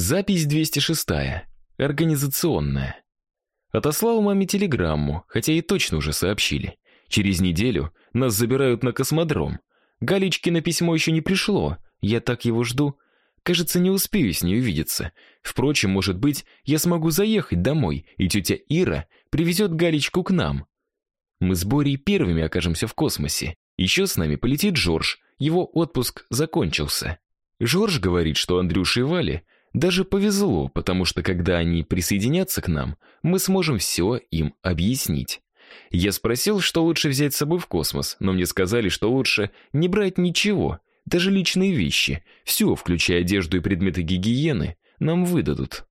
Запись 206. Организационная. Отослал маме телеграмму, хотя и точно уже сообщили. Через неделю нас забирают на космодром. Галечки на письмо еще не пришло. Я так его жду. Кажется, не успею с ней увидеться. Впрочем, может быть, я смогу заехать домой, и тетя Ира привезет Галечку к нам. Мы с Борей первыми окажемся в космосе. Еще с нами полетит Жорж. Его отпуск закончился. Жорж говорит, что Андрюше и Вале даже повезло, потому что когда они присоединятся к нам, мы сможем все им объяснить. Я спросил, что лучше взять с собой в космос, но мне сказали, что лучше не брать ничего, даже личные вещи, все, включая одежду и предметы гигиены, нам выдадут.